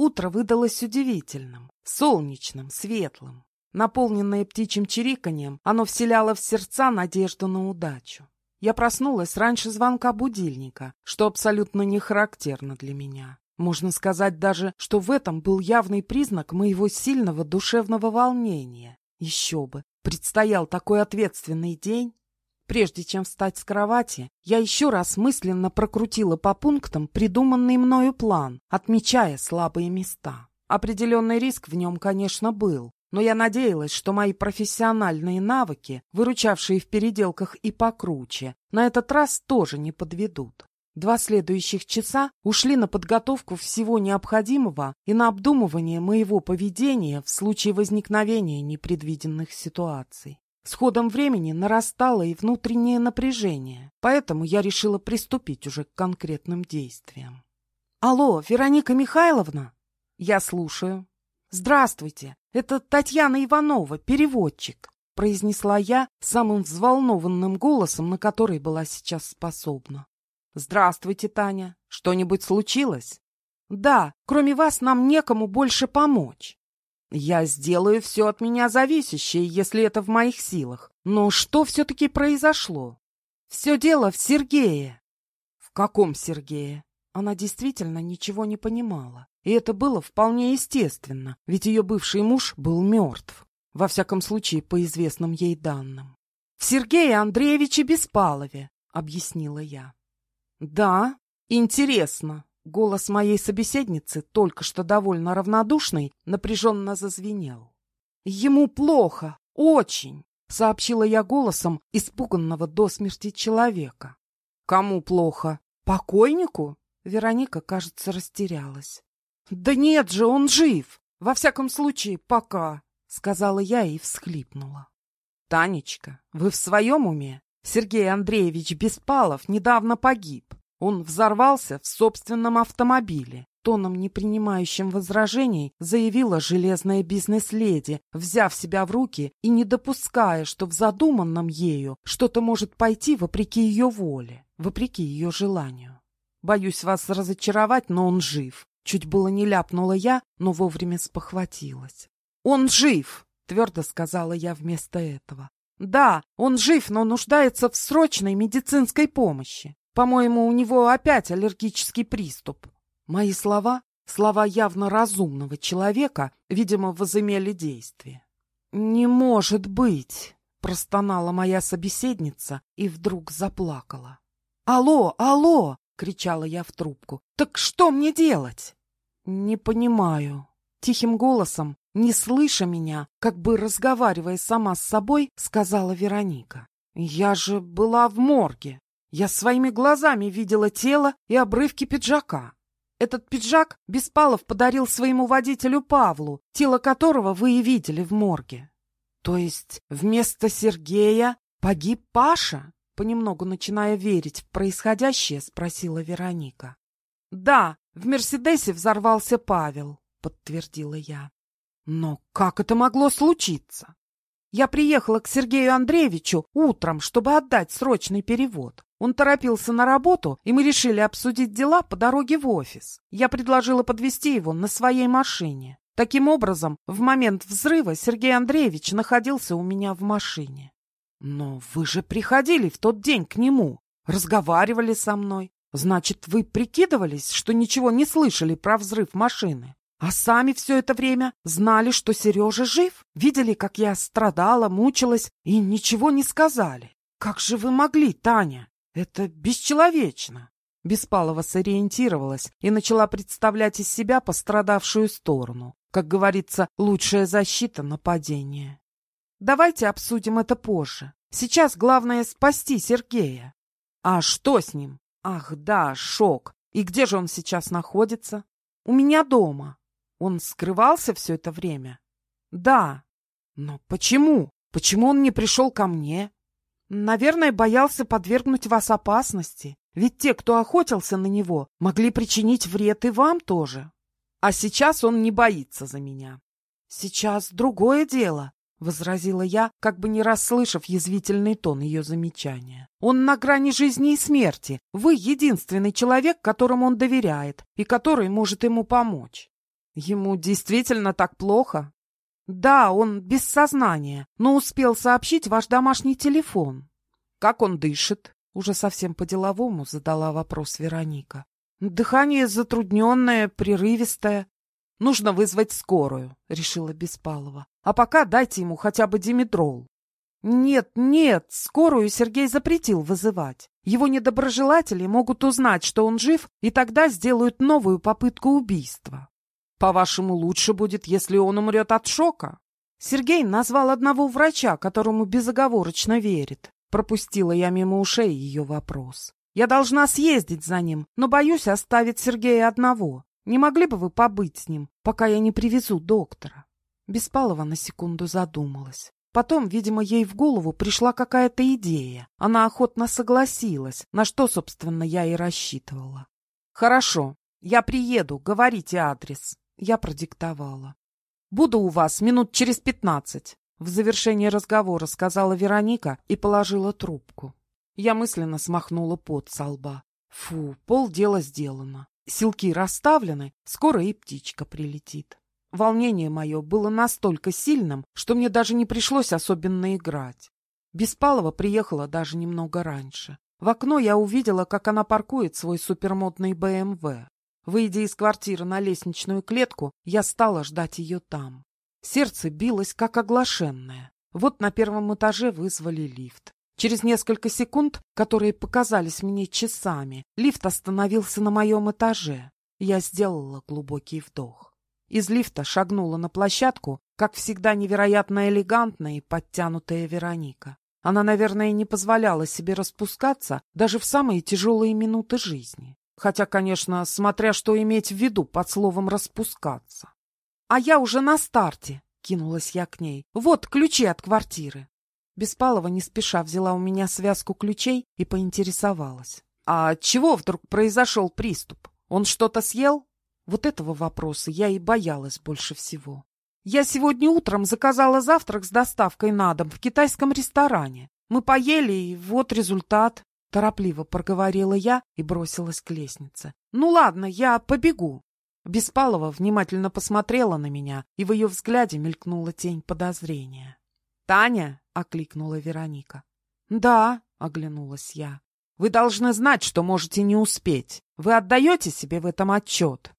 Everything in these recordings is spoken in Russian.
Утро выдалось удивительным, солнечным, светлым. Наполненное птичьим чириканьем, оно вселяло в сердца надежду на удачу. Я проснулась раньше звонка будильника, что абсолютно не характерно для меня. Можно сказать даже, что в этом был явный признак моего сильного душевного волнения. Еще бы, предстоял такой ответственный день. Прежде чем встать с кровати, я еще раз мысленно прокрутила по пунктам придуманный мною план, отмечая слабые места. Определенный риск в нем, конечно, был, но я надеялась, что мои профессиональные навыки, выручавшие в переделках и покруче, на этот раз тоже не подведут. Два следующих часа ушли на подготовку всего необходимого и на обдумывание моего поведения в случае возникновения непредвиденных ситуаций. С ходом времени нарастало и внутреннее напряжение, поэтому я решила приступить уже к конкретным действиям. «Алло, Вероника Михайловна?» «Я слушаю». «Здравствуйте, это Татьяна Иванова, переводчик», произнесла я самым взволнованным голосом, на который была сейчас способна. «Здравствуйте, Таня. Что-нибудь случилось?» «Да, кроме вас нам некому больше помочь». Я сделаю все от меня зависящее, если это в моих силах. Но что все-таки произошло? Все дело в Сергее. В каком Сергее? Она действительно ничего не понимала. И это было вполне естественно, ведь ее бывший муж был мертв. Во всяком случае, по известным ей данным. «В Сергее Андреевиче Беспалове», — объяснила я. «Да, интересно», Голос моей собеседницы, только что довольно равнодушный, напряженно зазвенел. «Ему плохо, очень!» — сообщила я голосом испуганного до смерти человека. «Кому плохо? Покойнику?» Вероника, кажется, растерялась. «Да нет же, он жив! Во всяком случае, пока!» — сказала я и всхлипнула. «Танечка, вы в своем уме? Сергей Андреевич Беспалов недавно погиб. Он взорвался в собственном автомобиле. Тоном, не принимающим возражений, заявила железная бизнес-леди, взяв себя в руки и не допуская, что в задуманном ею что-то может пойти вопреки ее воле, вопреки ее желанию. Боюсь вас разочаровать, но он жив. Чуть было не ляпнула я, но вовремя спохватилась. «Он жив!» — твердо сказала я вместо этого. «Да, он жив, но нуждается в срочной медицинской помощи. По-моему, у него опять аллергический приступ. Мои слова, слова явно разумного человека, видимо, возымели действие. «Не может быть!» — простонала моя собеседница и вдруг заплакала. «Алло, алло!» — кричала я в трубку. «Так что мне делать?» «Не понимаю». Тихим голосом, не слыша меня, как бы разговаривая сама с собой, сказала Вероника. «Я же была в морге. Я своими глазами видела тело и обрывки пиджака. Этот пиджак Беспалов подарил своему водителю Павлу, тело которого вы и видели в морге. То есть вместо Сергея погиб Паша? Понемногу начиная верить в происходящее, спросила Вероника. Да, в Мерседесе взорвался Павел, подтвердила я. Но как это могло случиться? Я приехала к Сергею Андреевичу утром, чтобы отдать срочный перевод. Он торопился на работу, и мы решили обсудить дела по дороге в офис. Я предложила подвести его на своей машине. Таким образом, в момент взрыва Сергей Андреевич находился у меня в машине. Но вы же приходили в тот день к нему, разговаривали со мной. Значит, вы прикидывались, что ничего не слышали про взрыв машины? А сами все это время знали, что Сережа жив? Видели, как я страдала, мучилась и ничего не сказали? Как же вы могли, Таня? Это бесчеловечно. Беспалова сориентировалась и начала представлять из себя пострадавшую сторону. Как говорится, лучшая защита нападения. Давайте обсудим это позже. Сейчас главное спасти Сергея. А что с ним? Ах, да, шок. И где же он сейчас находится? У меня дома. Он скрывался все это время? Да. Но почему? Почему он не пришел ко мне? Наверное, боялся подвергнуть вас опасности. Ведь те, кто охотился на него, могли причинить вред и вам тоже. А сейчас он не боится за меня. Сейчас другое дело, — возразила я, как бы не расслышав язвительный тон ее замечания. «Он на грани жизни и смерти. Вы единственный человек, которому он доверяет и который может ему помочь». Ему действительно так плохо? Да, он без сознания, но успел сообщить ваш домашний телефон. Как он дышит? Уже совсем по-деловому задала вопрос Вероника. Дыхание затрудненное, прерывистое. Нужно вызвать скорую, решила Беспалова. А пока дайте ему хотя бы димедрол. Нет, нет, скорую Сергей запретил вызывать. Его недоброжелатели могут узнать, что он жив, и тогда сделают новую попытку убийства. По-вашему, лучше будет, если он умрет от шока? Сергей назвал одного врача, которому безоговорочно верит. Пропустила я мимо ушей ее вопрос. Я должна съездить за ним, но боюсь оставить Сергея одного. Не могли бы вы побыть с ним, пока я не привезу доктора? Беспалова на секунду задумалась. Потом, видимо, ей в голову пришла какая-то идея. Она охотно согласилась, на что, собственно, я и рассчитывала. «Хорошо, я приеду, говорите адрес». Я продиктовала. «Буду у вас минут через пятнадцать», — в завершении разговора сказала Вероника и положила трубку. Я мысленно смахнула пот со лба. Фу, полдела сделано. Силки расставлены, скоро и птичка прилетит. Волнение мое было настолько сильным, что мне даже не пришлось особенно играть. Беспалова приехала даже немного раньше. В окно я увидела, как она паркует свой супермодный БМВ. Выйдя из квартиры на лестничную клетку, я стала ждать ее там. Сердце билось, как оглашенное. Вот на первом этаже вызвали лифт. Через несколько секунд, которые показались мне часами, лифт остановился на моем этаже. Я сделала глубокий вдох. Из лифта шагнула на площадку, как всегда невероятно элегантная и подтянутая Вероника. Она, наверное, не позволяла себе распускаться даже в самые тяжелые минуты жизни. Хотя, конечно, смотря что иметь в виду под словом «распускаться». «А я уже на старте!» — кинулась я к ней. «Вот ключи от квартиры!» Беспалова не спеша взяла у меня связку ключей и поинтересовалась. «А чего вдруг произошел приступ? Он что-то съел?» Вот этого вопроса я и боялась больше всего. Я сегодня утром заказала завтрак с доставкой на дом в китайском ресторане. Мы поели, и вот результат. Торопливо проговорила я и бросилась к лестнице. «Ну ладно, я побегу». Беспалова внимательно посмотрела на меня, и в ее взгляде мелькнула тень подозрения. «Таня!» — окликнула Вероника. «Да», — оглянулась я. «Вы должны знать, что можете не успеть. Вы отдаете себе в этом отчет?»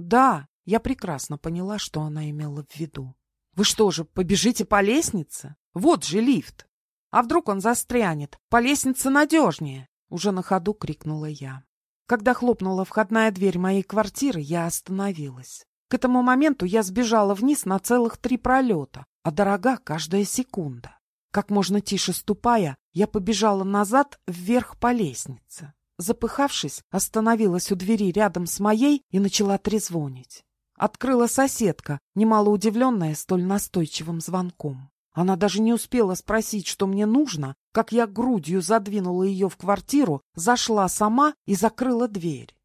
Да, я прекрасно поняла, что она имела в виду. Вы что же, побежите по лестнице? Вот же лифт. А вдруг он застрянет? По лестнице надежнее. Уже на ходу крикнула я. Когда хлопнула входная дверь моей квартиры, я остановилась. К этому моменту я сбежала вниз на целых три пролета, а дорога каждая секунда. Как можно тише ступая, я побежала назад вверх по лестнице. Запыхавшись, остановилась у двери рядом с моей и начала трезвонить. Открыла соседка, немало удивленная столь настойчивым звонком. Она даже не успела спросить, что мне нужно, как я грудью задвинула ее в квартиру, зашла сама и закрыла дверь.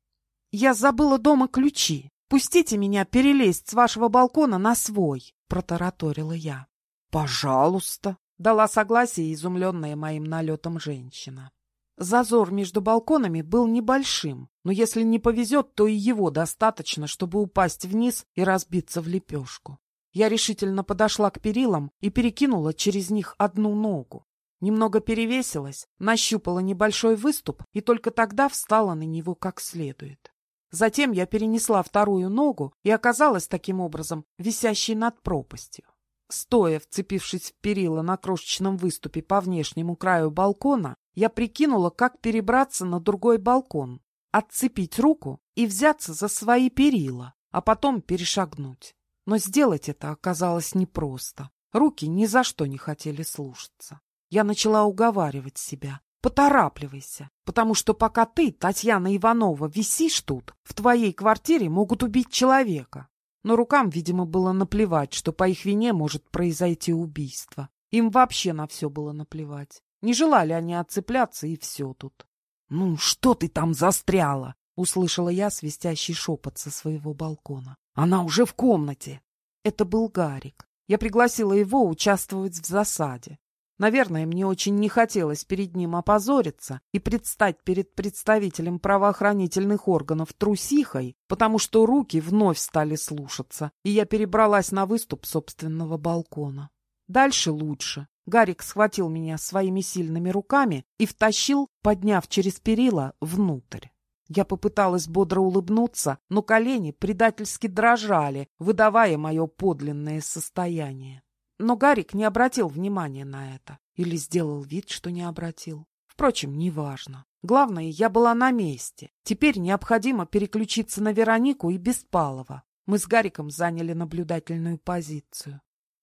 «Я забыла дома ключи. Пустите меня перелезть с вашего балкона на свой», — протараторила я. «Пожалуйста», — дала согласие изумленная моим налетом женщина. Зазор между балконами был небольшим, но если не повезет, то и его достаточно, чтобы упасть вниз и разбиться в лепешку. Я решительно подошла к перилам и перекинула через них одну ногу. Немного перевесилась, нащупала небольшой выступ и только тогда встала на него как следует. Затем я перенесла вторую ногу и оказалась таким образом висящей над пропастью. Стоя, вцепившись в перила на крошечном выступе по внешнему краю балкона, я прикинула, как перебраться на другой балкон, отцепить руку и взяться за свои перила, а потом перешагнуть. Но сделать это оказалось непросто. Руки ни за что не хотели слушаться. Я начала уговаривать себя. Поторапливайся, потому что пока ты, Татьяна Иванова, висишь тут, в твоей квартире могут убить человека. Но рукам, видимо, было наплевать, что по их вине может произойти убийство. Им вообще на все было наплевать. Не желали они отцепляться, и все тут. — Ну, что ты там застряла? — услышала я свистящий шепот со своего балкона. — Она уже в комнате. Это был Гарик. Я пригласила его участвовать в засаде. Наверное, мне очень не хотелось перед ним опозориться и предстать перед представителем правоохранительных органов трусихой, потому что руки вновь стали слушаться, и я перебралась на выступ собственного балкона. Дальше лучше. Гарик схватил меня своими сильными руками и втащил, подняв через перила, внутрь. Я попыталась бодро улыбнуться, но колени предательски дрожали, выдавая мое подлинное состояние. Но Гарик не обратил внимания на это. Или сделал вид, что не обратил. Впрочем, неважно. Главное, я была на месте. Теперь необходимо переключиться на Веронику и Беспалова. Мы с Гариком заняли наблюдательную позицию.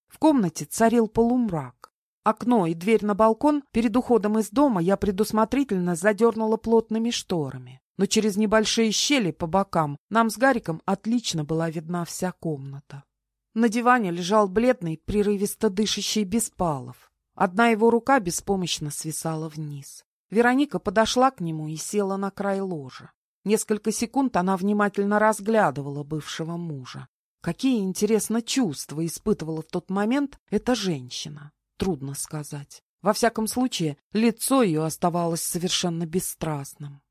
В комнате царил полумрак. Окно и дверь на балкон перед уходом из дома я предусмотрительно задернула плотными шторами. Но через небольшие щели по бокам нам с Гариком отлично была видна вся комната. На диване лежал бледный, прерывисто дышащий Беспалов. Одна его рука беспомощно свисала вниз. Вероника подошла к нему и села на край ложа. Несколько секунд она внимательно разглядывала бывшего мужа. Какие, интересно, чувства испытывала в тот момент эта женщина? Трудно сказать. Во всяком случае, лицо ее оставалось совершенно бесстрастным.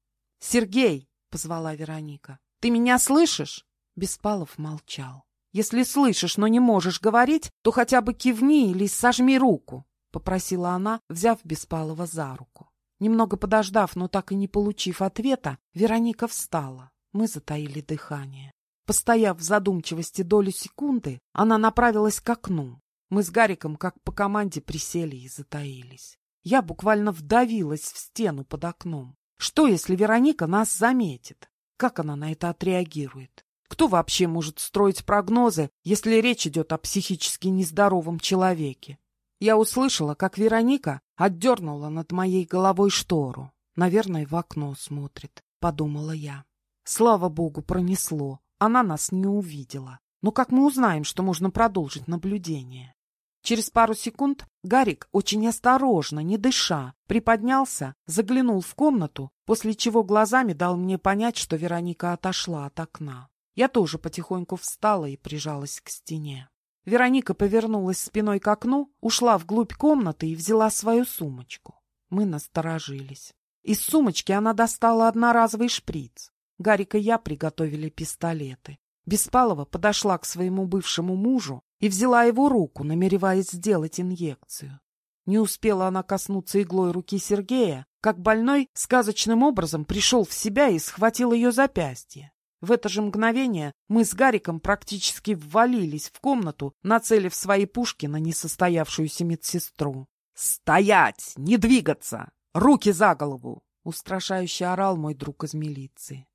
«Сергей!» — позвала Вероника. «Ты меня слышишь?» Беспалов молчал. Если слышишь, но не можешь говорить, то хотя бы кивни или сожми руку, — попросила она, взяв Беспалова за руку. Немного подождав, но так и не получив ответа, Вероника встала. Мы затаили дыхание. Постояв в задумчивости долю секунды, она направилась к окну. Мы с Гариком, как по команде, присели и затаились. Я буквально вдавилась в стену под окном. Что, если Вероника нас заметит? Как она на это отреагирует? Кто вообще может строить прогнозы, если речь идет о психически нездоровом человеке? Я услышала, как Вероника отдернула над моей головой штору. Наверное, в окно смотрит, подумала я. Слава богу, пронесло. Она нас не увидела. Но как мы узнаем, что можно продолжить наблюдение? Через пару секунд Гарик очень осторожно, не дыша, приподнялся, заглянул в комнату, после чего глазами дал мне понять, что Вероника отошла от окна. Я тоже потихоньку встала и прижалась к стене. Вероника повернулась спиной к окну, ушла вглубь комнаты и взяла свою сумочку. Мы насторожились. Из сумочки она достала одноразовый шприц. Гарик и я приготовили пистолеты. Беспалова подошла к своему бывшему мужу и взяла его руку, намереваясь сделать инъекцию. Не успела она коснуться иглой руки Сергея, как больной сказочным образом пришел в себя и схватил ее запястье. В это же мгновение мы с Гариком практически ввалились в комнату, нацелив свои пушки на несостоявшуюся медсестру. «Стоять! Не двигаться! Руки за голову!» — устрашающе орал мой друг из милиции.